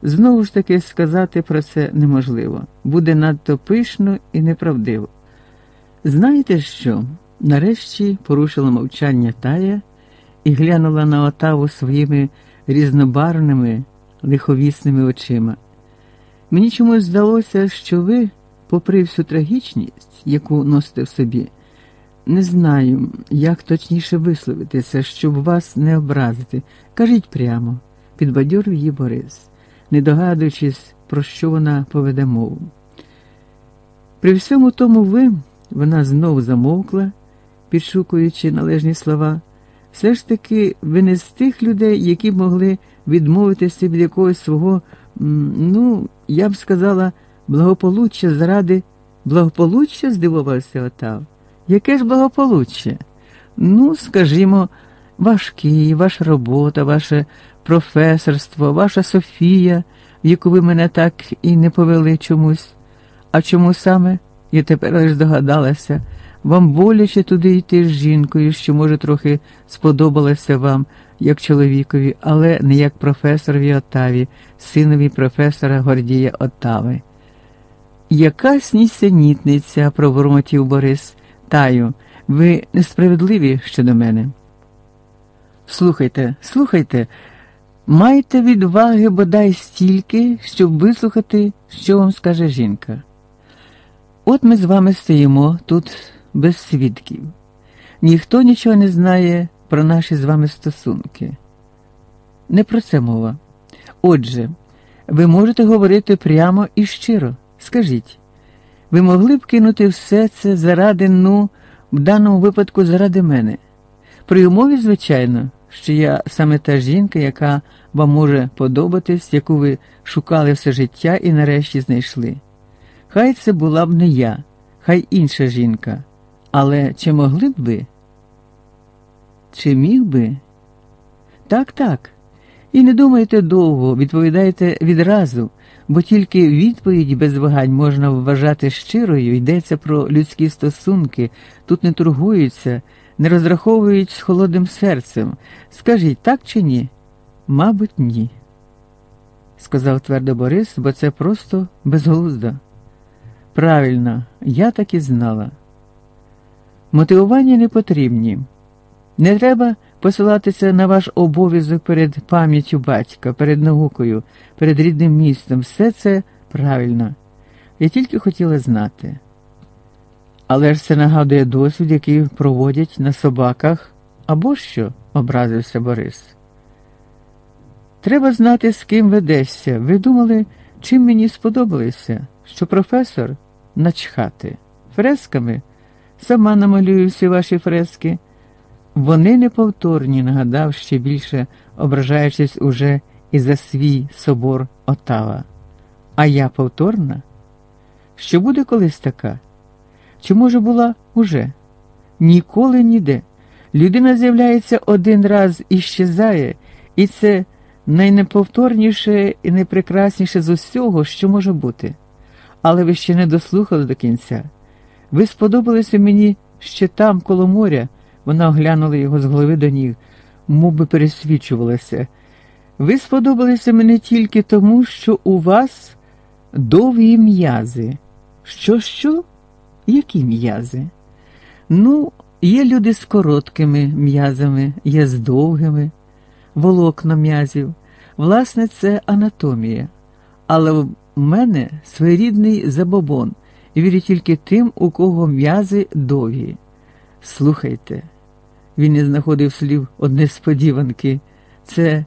Знову ж таки сказати про це неможливо, буде надто пишно і неправдиво. Знаєте що? Нарешті порушила мовчання тая і глянула на отаву своїми різнобарвними, лиховісними очима. Мені чомусь здалося, що ви, попри всю трагічність, яку носите в собі, не знаю, як точніше висловитися, щоб вас не образити. Кажіть прямо, підбадьорив її Борис, не догадуючись, про що вона поведе мову. При всьому тому ви, вона знов замовкла, підшукуючи належні слова. Все ж таки ви не з тих людей, які могли відмовитися від якогось свого, ну, я б сказала, благополуччя заради благополуччя, здивувався Отав. Яке ж благополуччя? Ну, скажімо, важкий, ваша робота, ваше професорство, ваша Софія, в яку ви мене так і не повели чомусь. А чому саме? Я тепер лише здогадалася. Вам боляче туди йти з жінкою, що, може, трохи сподобалася вам, як чоловікові, але не як професорові Отаві, синові професора Гордія Отави. Якась нісенітниця, пробурмотів Борис, таю, ви несправедливі щодо мене. Слухайте, слухайте, майте відваги бодай стільки, щоб вислухати, що вам скаже жінка. От ми з вами стоїмо тут без свідків. Ніхто нічого не знає про наші з вами стосунки. Не про це мова. Отже, ви можете говорити прямо і щиро. Скажіть, ви могли б кинути все це заради, ну, в даному випадку заради мене. При умові, звичайно, що я саме та жінка, яка вам може подобатись, яку ви шукали все життя і нарешті знайшли. Хай це була б не я, хай інша жінка. Але чи могли б ви? Чи міг би? Так, так. І не думайте довго, відповідайте відразу, бо тільки відповідь без вагань можна вважати щирою, йдеться про людські стосунки, тут не торгуються, не розраховують з холодним серцем. Скажіть, так чи ні? Мабуть, ні, сказав твердо Борис, бо це просто безглуздо. Правильно, я так і знала. Мотивування не потрібні. Не треба посилатися на ваш обов'язок перед пам'яттю батька, перед наукою, перед рідним містом. Все це правильно. Я тільки хотіла знати. Але ж це нагадує досвід, який проводять на собаках, або що, образився Борис. Треба знати, з ким ведешся. Ви думали, чим мені сподобалося, що професор начхати фресками. Сама намалюю всі ваші фрески. Вони неповторні, нагадав ще більше, ображаючись уже і за свій собор Отава. А я повторна? Що буде колись така? Чи, може, була уже? Ніколи ніде. Людина з'являється один раз і щезає, і це найнеповторніше і найпрекрасніше з усього, що може бути. Але ви ще не дослухали до кінця. Ви сподобалися мені ще там, коло моря. Вона оглянула його з голови до ніг, мов би пересвідчувалася. Ви сподобалися мені тільки тому, що у вас довгі м'язи. Що, що? Які м'язи? Ну, є люди з короткими м'язами, є з довгими, волокна м'язів. Власне, це анатомія. Але в мене своєрідний забобон, вірю тільки тим, у кого м'язи довгі. Слухайте, він не знаходив слів од несподіванки. Це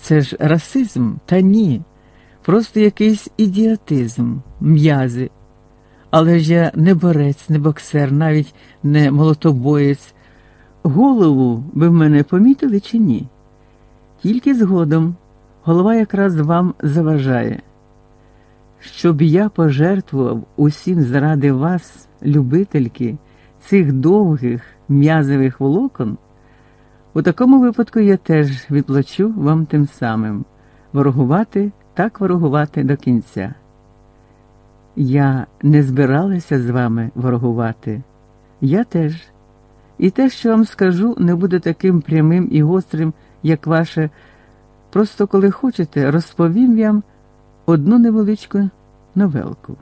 це ж расизм, та ні, просто якийсь ідіотизм, м'язи. Але ж я не борець, не боксер, навіть не молотобоєць. Голову ви в мене помітили чи ні? Тільки згодом голова якраз вам заважає. Щоб я пожертвував усім заради вас, любительки, цих довгих м'язових волокон, у такому випадку я теж відплачу вам тим самим ворогувати так ворогувати до кінця. Я не збиралася з вами ворогувати. Я теж. І те, що вам скажу, не буде таким прямим і гострим, як ваше. Просто коли хочете, розповім вам одну невеличку новелку.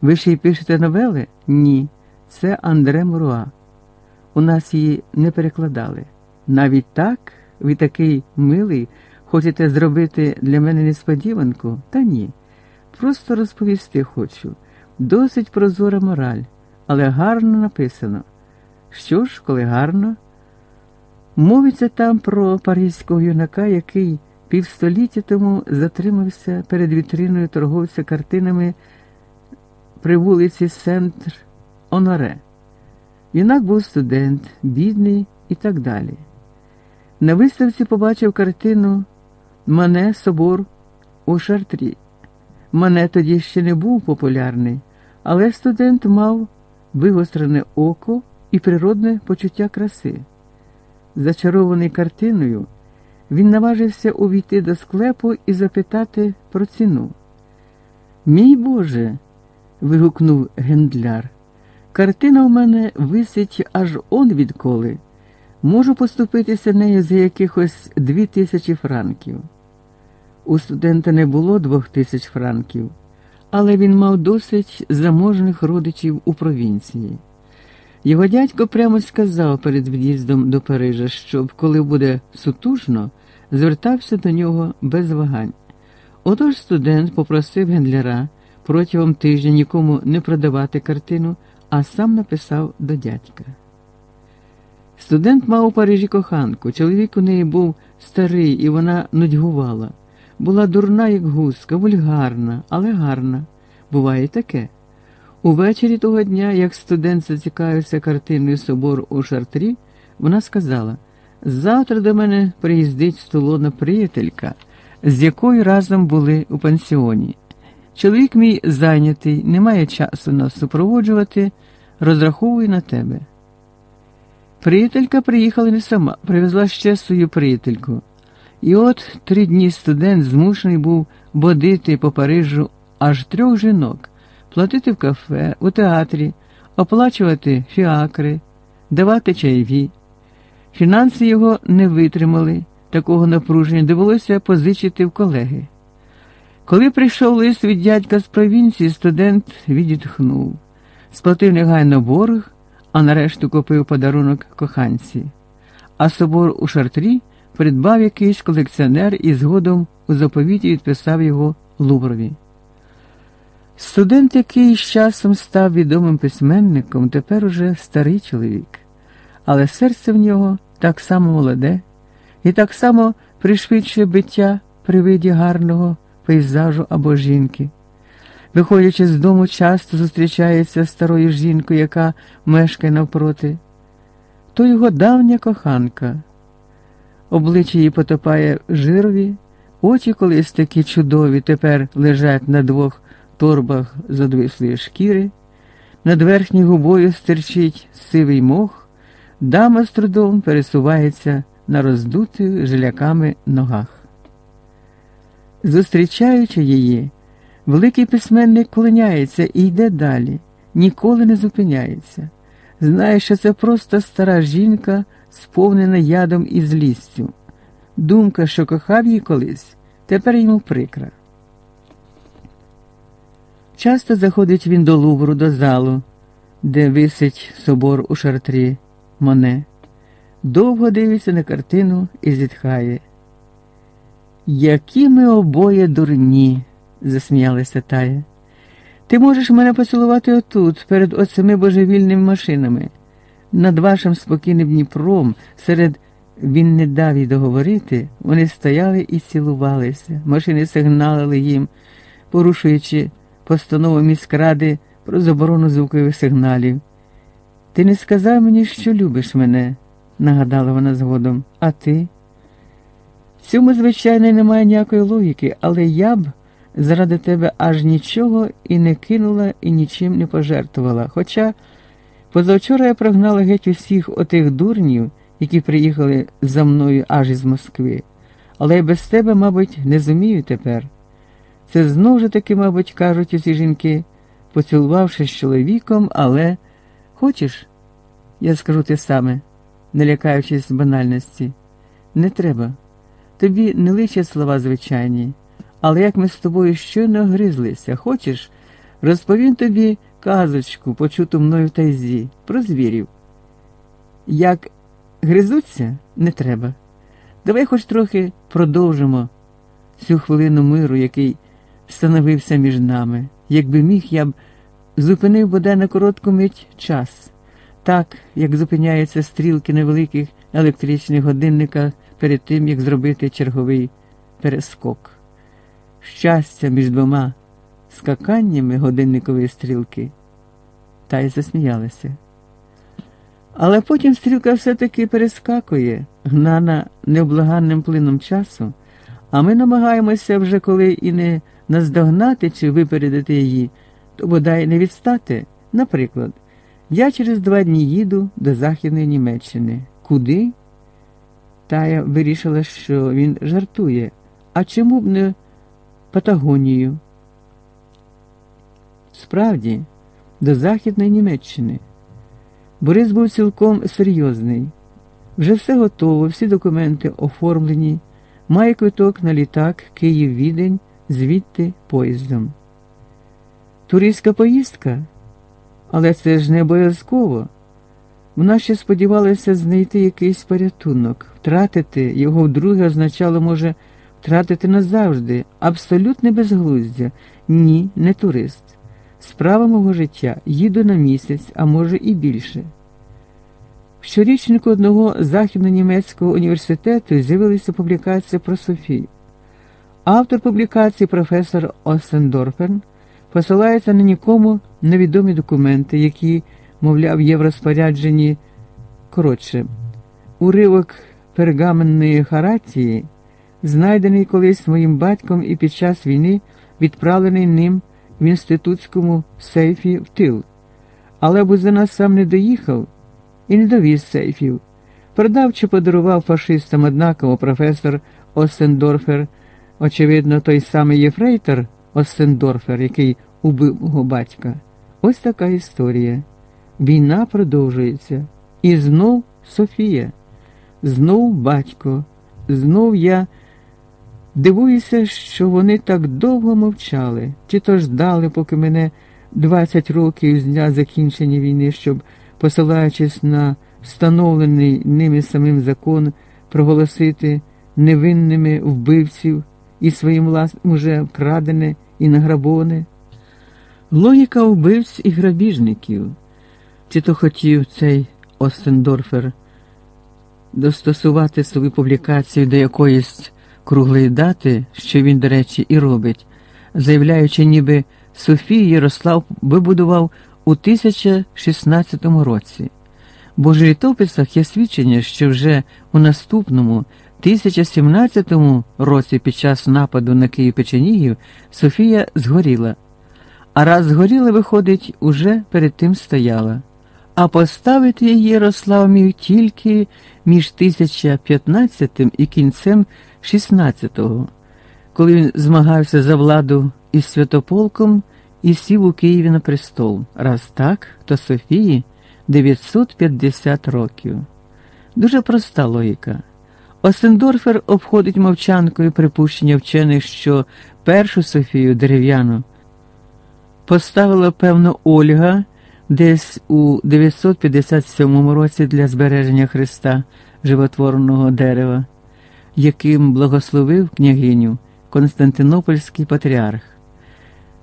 Ви ще й пишете новели? Ні. Це Андре Муруа. У нас її не перекладали. Навіть так, ви такий милий, хочете зробити для мене несподіванку? Та ні. Просто розповісти хочу. Досить прозора мораль, але гарно написано. Що ж, коли гарно? Мовиться там про паризького юнака, який півстоліття тому затримався перед вітриною торговця картинами при вулиці Сентр Оноре. Юнак був студент, бідний і так далі. На виставці побачив картину Мане Собор у Шартрі. Мане тоді ще не був популярний, але студент мав вигострене око і природне почуття краси. Зачарований картиною, він наважився увійти до склепу і запитати про ціну. Мій Боже. вигукнув гендляр. Картина у мене висить аж он відколи. Можу поступитися нею за якихось дві тисячі франків. У студента не було двох тисяч франків, але він мав досить заможних родичів у провінції. Його дядько прямо сказав перед в'їздом до Парижа, щоб, коли буде сутужно, звертався до нього без вагань. Отож студент попросив гендляра протягом тижня нікому не продавати картину, а сам написав до дядька. Студент мав у Парижі коханку. Чоловік у неї був старий, і вона нудьгувала. Була дурна, як гуска, вульгарна, але гарна. Буває таке. Увечері того дня, як студент зацікавився картиною собору у шартрі, вона сказала: завтра до мене приїздить столона приятелька, з якою разом були у пансіоні. Чоловік мій зайнятий, не має часу нас супроводжувати, розраховую на тебе. Приятелька приїхала не сама, привезла ще свою приятельку. І от три дні студент змушений був водити по Парижу аж трьох жінок, платити в кафе, у театрі, оплачувати фіакри, давати чайві. Фінанси його не витримали, такого напруження довелося позичити в колеги. Коли прийшов лист від дядька з провінції, студент відітхнув, сплатив негайно борг, а нарешту купив подарунок коханці. А собор у шартрі придбав якийсь колекціонер і згодом у заповіті відписав його Луврові. Студент, який з часом став відомим письменником, тепер уже старий чоловік, але серце в нього так само молоде і так само пришвидшує биття при виді гарного пейзажу або жінки. Виходячи з дому, часто зустрічається старою жінкою, яка мешкає навпроти, то його давня коханка. Обличчя її потопає в жирові, очі колись такі чудові тепер лежать на двох торбах з одвислої шкіри, над верхньою губою стирчить сивий мох, дама з трудом пересувається на роздутих жиляками ногах. Зустрічаючи її, великий письменник клоняється і йде далі, ніколи не зупиняється. Знає, що це просто стара жінка, сповнена ядом і злістю. Думка, що кохав її колись, тепер йому прикра. Часто заходить він до Лувру, до залу, де висить собор у шартрі Моне, довго дивиться на картину і зітхає. Які ми обоє дурні, засміялася Тая. Ти можеш мене поцілувати отут, перед оцими божевільними машинами. Над вашим спокійним Дніпром, серед він не дав їй договорити, вони стояли і цілувалися, машини сигналили їм, порушуючи постанову міськради про заборону звукових сигналів. Ти не сказав мені, що любиш мене, нагадала вона згодом, а ти? Цьому, звичайно, немає ніякої логіки, але я б заради тебе аж нічого і не кинула, і нічим не пожертвувала. Хоча позавчора я прогнала геть усіх отих дурнів, які приїхали за мною аж із Москви, але я без тебе, мабуть, не зумію тепер. Це знову ж таки, мабуть, кажуть усі жінки, поцілувавшись чоловіком, але хочеш, я скажу те саме, не лякаючись банальності, не треба. Тобі не личать слова звичайні, але як ми з тобою щойно гризлися, хочеш, розповім тобі казочку, почуту мною в тайзі, про звірів. Як гризуться, не треба. Давай хоч трохи продовжимо цю хвилину миру, який становився між нами. Якби міг, я б зупинив бодай на коротку мить час, так, як зупиняються стрілки на великих електричних годинниках перед тим, як зробити черговий перескок. Щастя між двома скаканнями годинникової стрілки, та й засміялася. Але потім стрілка все-таки перескакує, гнана невблаганним плином часу, а ми намагаємося вже коли і не наздогнати чи випередити її, то бодай не відстати. Наприклад, я через два дні їду до Західної Німеччини. Куди? Тая вирішила, що він жартує. А чому б не Патагонію? Справді, до Західної Німеччини. Борис був цілком серйозний. Вже все готово, всі документи оформлені, має квиток на літак Київ-Відень звідти поїздом. Туристська поїздка? Але це ж не обов'язково. Вона ще сподівалася знайти якийсь порятунок, втратити його вдруге означало, може, втратити назавжди, абсолютне безглуздя. Ні, не турист. Справа мого життя їду на місяць, а може і більше. В щорічнику одного західно-німецького університету з'явилася публікація про Софію. Автор публікації професор Осендорфен посилається на нікому невідомі документи, які, мовляв, є в розпорядженні коротше, уривок пергаменної харатії, знайдений колись моїм батьком і під час війни відправлений ним в інститутському сейфі в тил. Але Бузина сам не доїхав і не довіз сейфів. Продав чи подарував фашистам однаково професор Осендорфер, очевидно, той самий єфрейтор Осендорфер, який убив мого батька. Ось така історія. Війна продовжується. І знов Софія, знов батько, знов я. Дивуюся, що вони так довго мовчали, чи то ждали, поки мене 20 років з дня закінчення війни, щоб, посилаючись на встановлений ними самим закон, проголосити невинними вбивців і своїм власним уже вкрадене і награбоване. Логіка вбивць і грабіжників, чи то хотів цей Остендорфер достосувати свою публікацію до якоїсь круглої дати, що він, до речі, і робить, заявляючи, ніби Софію Ярослав вибудував у 1016 році. Бо в літописах є свідчення, що вже у наступному 1017 році під час нападу на Київ Печенігів Софія згоріла. А раз згоріла, виходить, уже перед тим стояла. А поставити її Ярослав міг тільки між 1015 і кінцем 16-го, коли він змагався за владу із Святополком і сів у Києві на престол. Раз так, то Софії 950 років. Дуже проста логіка. Осендорфер обходить мовчанкою припущення вчених, що першу Софію дерев'яну поставила, певно, Ольга десь у 957 році для збереження Христа животворного дерева яким благословив княгиню Константинопольський патріарх.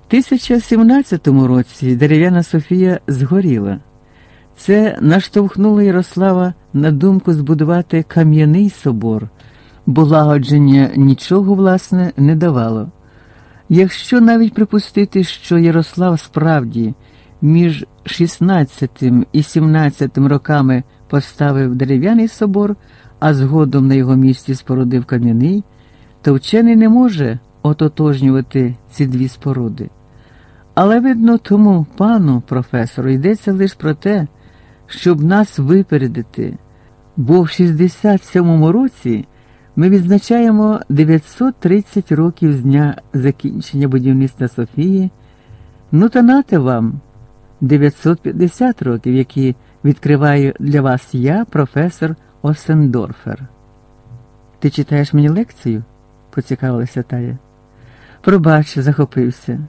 В 1017 році дерев'яна Софія згоріла. Це наштовхнуло Ярослава на думку збудувати кам'яний собор, бо лагодження нічого, власне, не давало. Якщо навіть припустити, що Ярослав справді між 16 і 17 роками поставив дерев'яний собор, а згодом на його місці спорудив кам'яний, то вчений не може ототожнювати ці дві споруди. Але, видно, тому пану професору йдеться лише про те, щоб нас випередити, бо в 67-му році ми відзначаємо 930 років з дня закінчення будівництва Софії, ну та нате вам 950 років, які відкриваю для вас я, професор Осендорфер. Ти читаєш мені лекцію? поцікавилася Тая. Пробач, захопився.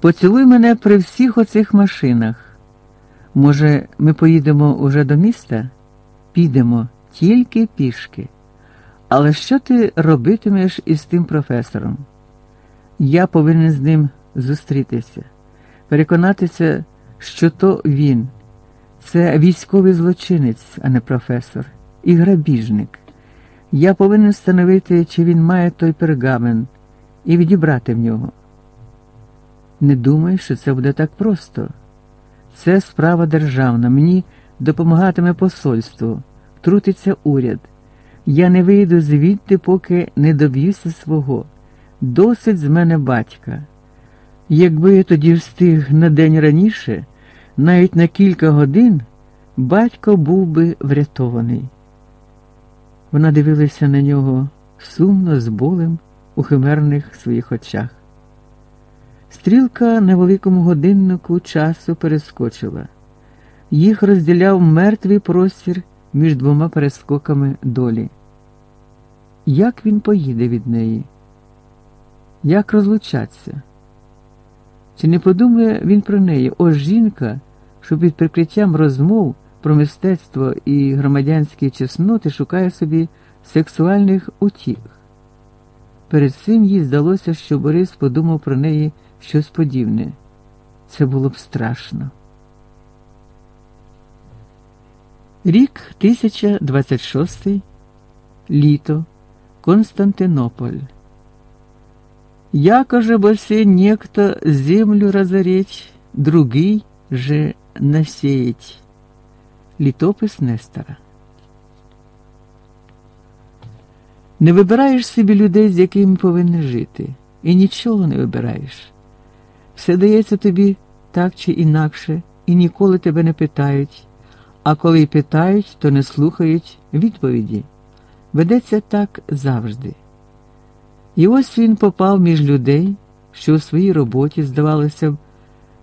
Поцілуй мене при всіх оцих машинах. Може, ми поїдемо уже до міста? Підемо тільки пішки. Але що ти робитимеш із тим професором? Я повинен з ним зустрітися, переконатися, що то він, це військовий злочинець, а не професор і грабіжник. Я повинен встановити, чи він має той пергамент, і відібрати в нього. Не думай, що це буде так просто. Це справа державна. Мені допомагатиме посольство, втрутиться уряд. Я не вийду звідти, поки не доб'юся свого. Досить з мене батька. Якби я тоді встиг на день раніше, навіть на кілька годин, батько був би врятований. Вона дивилася на нього сумно, з болем у химерних своїх очах. Стрілка на великому годиннику часу перескочила. Їх розділяв мертвий простір між двома перескоками долі. Як він поїде від неї? Як розлучаться? Чи не подумає він про неї? Ось жінка, що під прикриттям розмов про мистецтво і громадянські чесноти шукає собі сексуальних утіх. Перед цим їй здалося, що Борис подумав про неї щось подібне. Це було б страшно. Рік 1026, літо, Константинополь. Якоже бо все некто землю разореть, другий же насеять. Літопис Нестора. Не вибираєш собі людей, з якими повинен жити, і нічого не вибираєш. Все дається тобі так чи інакше, і ніколи тебе не питають, а коли й питають, то не слухають відповіді. Ведеться так завжди. І ось він попав між людей, що у своїй роботі, здавалося б,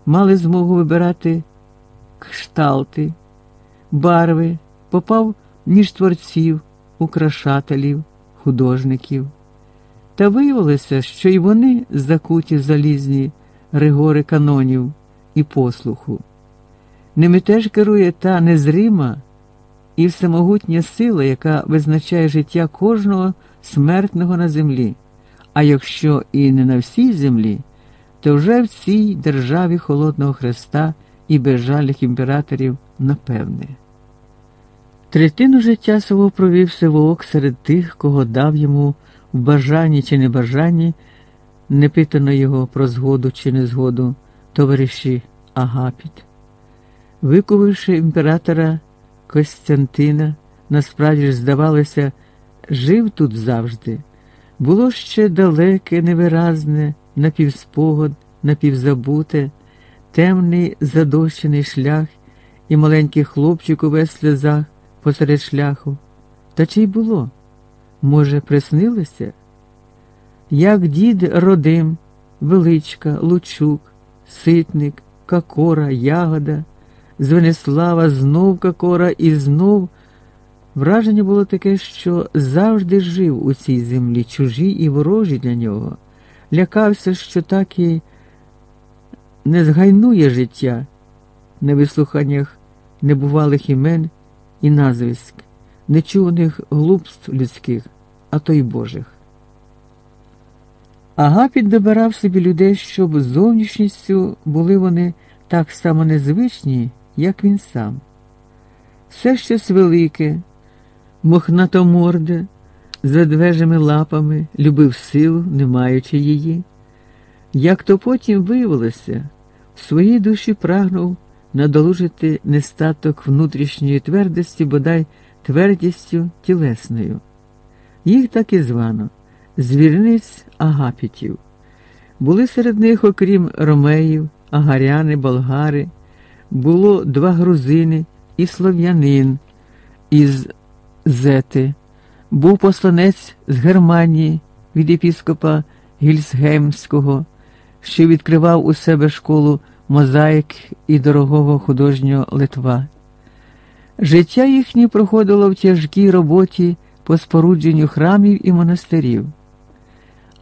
мали змогу вибирати кшталти, барви, попав між творців, украшателів, художників. Та виявилося, що й вони закуті в залізні ригори канонів і послуху. Ними теж керує та незрима і всемогутня сила, яка визначає життя кожного смертного на землі. А якщо і не на всій землі, то вже в цій державі Холодного Христа і безжальних імператорів напевне. Третину життя свого провів Сивоок серед тих, кого дав йому в бажанні чи небажанні, не питано його про згоду чи незгоду, товариші Агапіт. Викувивши імператора Костянтина, насправді ж, здавалося, жив тут завжди. Було ще далеке, невиразне, напівспогод, напівзабуте, темний задощений шлях і маленький хлопчик увесь сльозах посеред шляху. Та чи й було? Може, приснилося? Як дід родим, величка, лучук, ситник, какора, ягода, Звенислава, знов какора і знов. Враження було таке, що завжди жив у цій землі, чужій і ворожі для нього, лякався, що так і не згайнує життя на вислуханнях небувалих імен і назвиськ, нечуваних глупств людських, а то й Божих. Агапіт добирав собі людей, щоб зовнішністю були вони так само незвичні, як він сам. Все щось велике, мохнатоморде, з ведвежими лапами, любив силу, не маючи її. Як то потім виявилося, в своїй душі прагнув надолужити нестаток внутрішньої твердості, бодай твердістю тілесною. Їх так і звано звірниць агапітів. Були серед них, окрім ромеїв, агаряни, болгари, було два грузини і слов'янин із Зети, був посланець з Германії від епіскопа Гільсгемського, що відкривав у себе школу мозаїк і дорогого художнього Литва. Життя їхнє проходило в тяжкій роботі по спорудженню храмів і монастирів.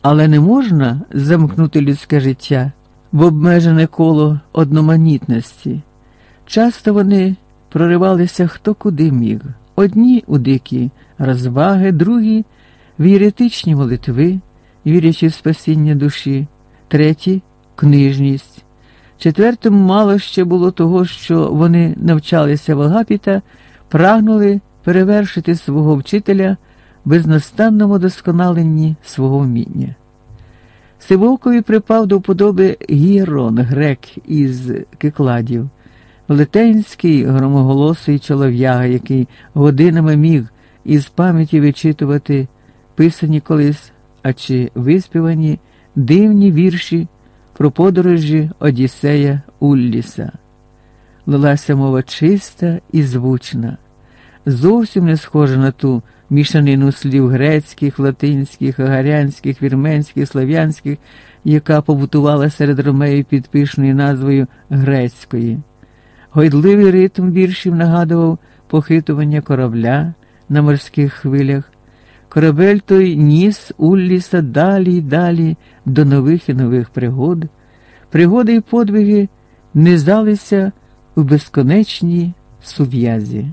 Але не можна замкнути людське життя в обмежене коло одноманітності. Часто вони проривалися хто куди міг. Одні у дикі розваги, другі в єретичні молитви, вірячи в спасіння душі, треті книжність. Четвертим мало ще було того, що вони навчалися в Агапіта, прагнули перевершити свого вчителя в безнастанному досконаленні свого вміння. Сивовкові припав до вподоби Гірон, грек із кикладів, велетенський громоголосий чолов'яга, який годинами міг із пам'яті вичитувати писані колись, а чи виспівані дивні вірші про подорожі Одіссея Улліса. Лилася мова чиста і звучна, зовсім не схожа на ту мішанину слів грецьких, латинських, агарянських, вірменських, слав'янських, яка побутувала серед ромеїв під пишною назвою грецької. Гойдливий ритм віршів нагадував похитування корабля на морських хвилях. Корабель той ніс Улліса далі й далі до нових і нових пригод. Пригоди й подвиги низалися у безконечній сув'язі.